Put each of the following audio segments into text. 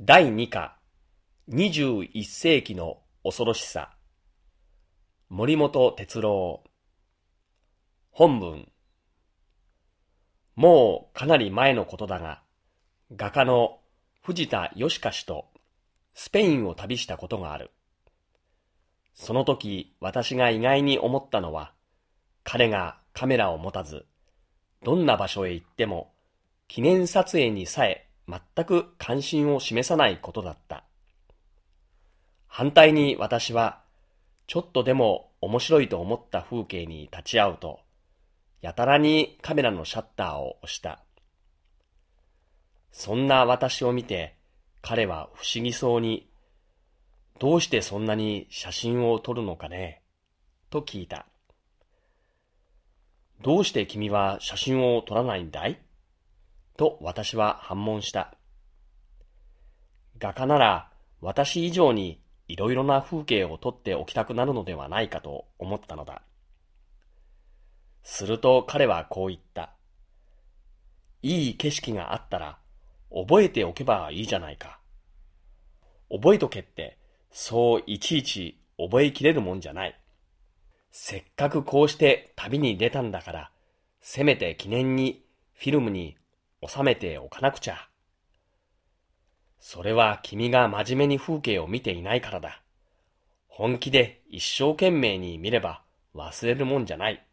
第2課21世紀の恐ろしさ。森本哲郎。本文。もうかなり前のことだが画家の藤田義香氏とスペインを旅したことがある。その時私が意外に思ったのは彼がカメラを持たずどんな場所へ行っても記念撮影にさえ全く関心を示さないことだった。反対に私は、ちょっとでも面白いと思った風景に立ち会うと、やたらにカメラのシャッターを押した。そんな私を見て、彼は不思議そうに、どうしてそんなに写真を撮るのかねと聞いた。どうして君は写真を撮らないんだい？と私は反問した。画家なら私以上にいろいろな風景を撮っておきたくなるのではないかと思ったのだ。すると彼はこう言った。いい景色があったら覚えておけばいいじゃないか。覚えとけって、そういちいち覚えきれるもんじゃない。せっかくこうして旅に出たんだから、せめて記念にフィルムに収めておかなくちゃ。それは君が真面目に風景を見ていないからだ。本気で一生懸命に見れば忘れるもんじゃない。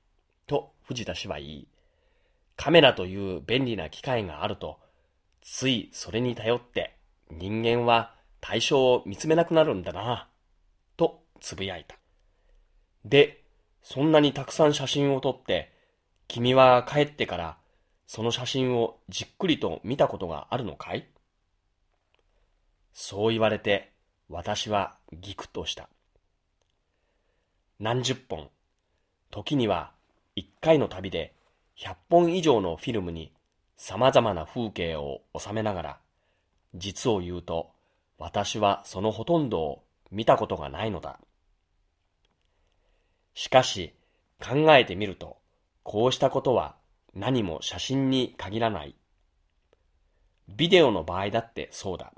と藤田氏は言い、カメラという便利な機械があると、ついそれに頼って人間は対象を見つめなくなるんだな、と呟いた。で、そんなにたくさん写真を撮って、君は帰ってからその写真をじっくりと見たことがあるのかい？そう言われて私はぎくとした。何十本、時には一回の旅で百本以上のフィルムに様々な風景を収めながら、実を言うと私はそのほとんどを見たことがないのだ。しかし考えてみると、こうしたことは何も写真に限らない。ビデオの場合だってそうだ。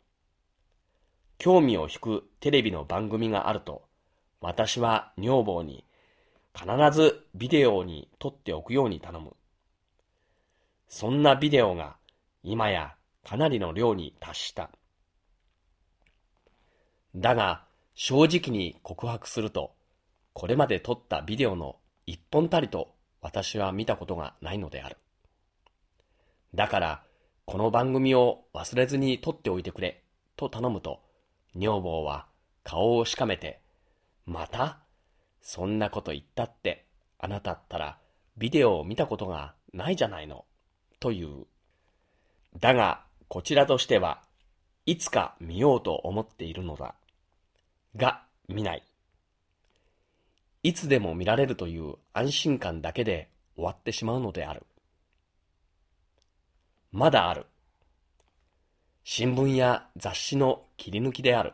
興味を引くテレビの番組があると、私は女房に必ずビデオに撮っておくように頼む。そんなビデオが今やかなりの量に達した。だが正直に告白すると、これまで撮ったビデオの一本たりと私は見たことがないのである。だから、この番組を忘れずに撮っておいてくれ、と頼むと、女房は顔をしかめて、またそんなこと言ったって、あなたったらビデオを見たことがないじゃないの、という。だが、こちらとしては、いつか見ようと思っているのだ。が、見ない。いつでも見られるという安心感だけで終わってしまうのである。まだある。新聞や雑誌の切り抜きである。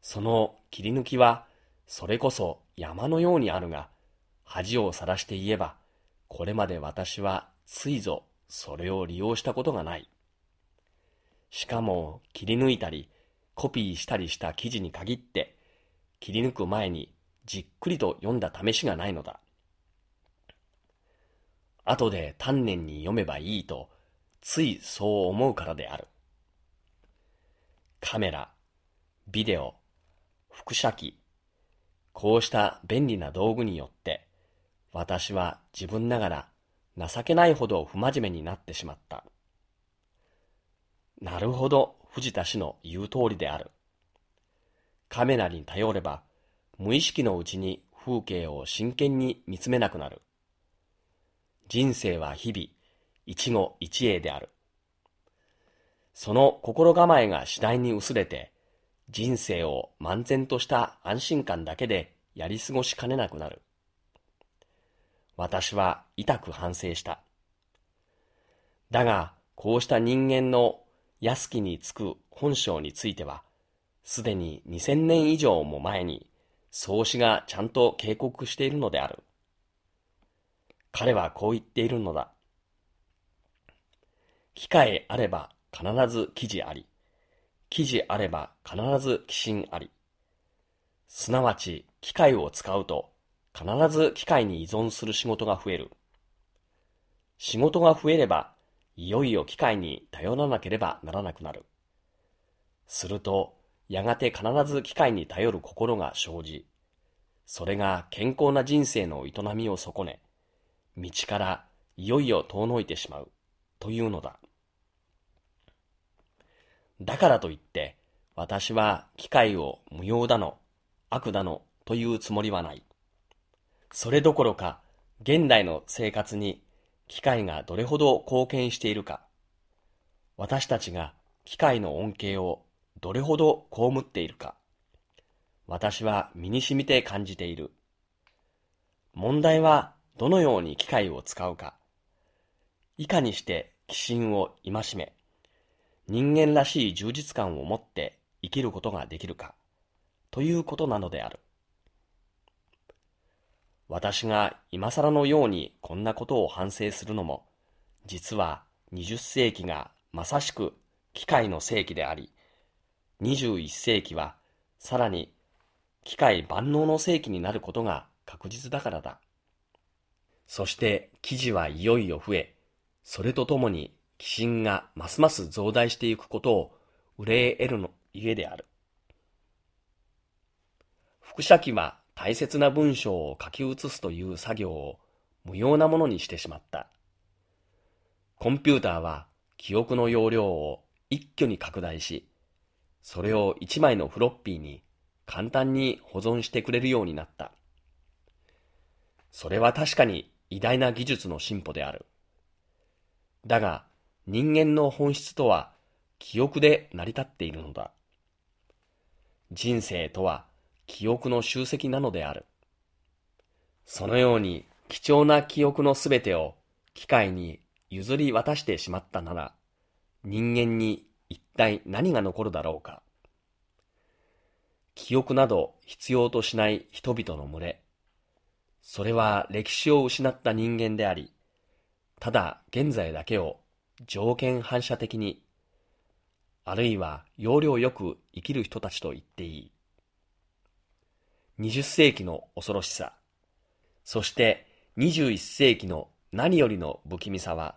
その切り抜きは、それこそ山のようにあるが、恥をさらして言えば、これまで私はついぞそれを利用したことがない。しかも切り抜いたり、コピーしたりした記事に限って、切り抜く前にじっくりと読んだ試しがないのだ。後で丹念に読めばいいと、ついそう思うからである。カメラ、ビデオ、複写機、こうした便利な道具によって、私は自分ながら情けないほど不真面目になってしまった。なるほど、藤田氏の言う通りである。カメラに頼れば無意識のうちに風景を真剣に見つめなくなる。人生は日々、一期一会である。その心構えが次第に薄れて、人生を漫然とした安心感だけでやり過ごしかねなくなる。私は痛く反省した。だが、こうした人間の安きにつく本性については、すでに2000年以上も前に創始がちゃんと警告しているのである。彼はこう言っているのだ。機会あれば必ず記事あり。記事あれば必ず寄進あり。すなわち、機械を使うと、必ず機械に依存する仕事が増える。仕事が増えれば、いよいよ機械に頼らなければならなくなる。すると、やがて必ず機械に頼る心が生じ、それが健康な人生の営みを損ね、道からいよいよ遠のいてしまう、というのだ。だからといって、私は機械を無用だの、悪だの、というつもりはない。それどころか、現代の生活に機械がどれほど貢献しているか、私たちが機械の恩恵をどれほど被っているか、私は身に染みて感じている。問題はどのように機械を使うか、いかにして寄進を戒め、人間らしい充実感を持って生きることができるか、ということなのである。私が今更のようにこんなことを反省するのも、実は20世紀がまさしく機械の世紀であり、21世紀はさらに機械万能の世紀になることが確実だからだ。そして記事はいよいよ増え、それとともに寄進がますます増大していくことを憂え得るのゆえである。副写機は大切な文章を書き写すという作業を無用なものにしてしまった。コンピューターは記憶の容量を一挙に拡大し、それを一枚のフロッピーに簡単に保存してくれるようになった。それは確かに偉大な技術の進歩である。だが、人間の本質とは記憶で成り立っているのだ。人生とは記憶の集積なのである。そのように貴重な記憶のすべてを機械に譲り渡してしまったなら、人間に体何が残るだろうか。記憶など必要としない人々の群れ。それは歴史を失った人間であり、ただ現在だけを条件反射的に、あるいは要領よく生きる人たちと言っていい。20世紀の恐ろしさ、そして21世紀の何よりの不気味さは、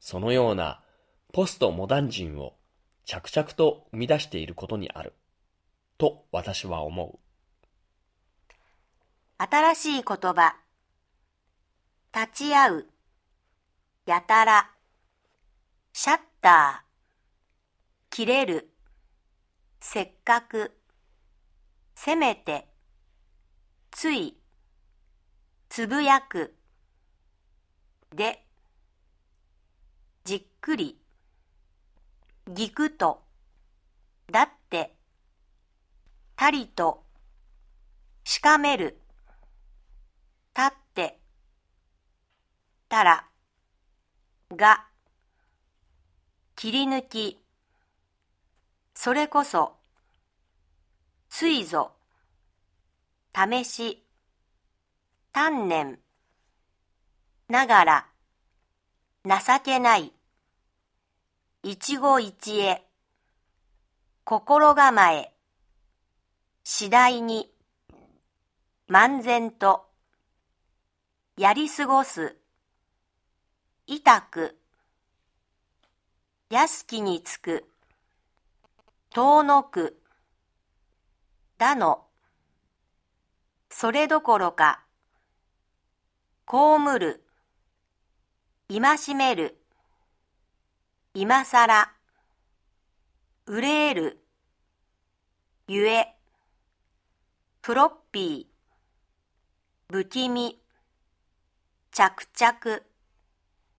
そのようなポストモダン人を着々と生み出していることにある、と私は思う。新しい言葉、立ち会う、やたら、シャッター、切れる、せっかく、せめて、つい、つぶやく、で、じっくり、ぎくと、だって、たりと、しかめる、たって、たら、が、切り抜き、それこそ、ついぞ、試し、丹念、ながら、情けない、一期一会、心構え、次第に、漫然と、やり過ごす、痛く、安きにつく、遠のく、だの、それどころか、こうむる、戒める、今さら、憂える、ゆえ、フロッピー、不気味、着々、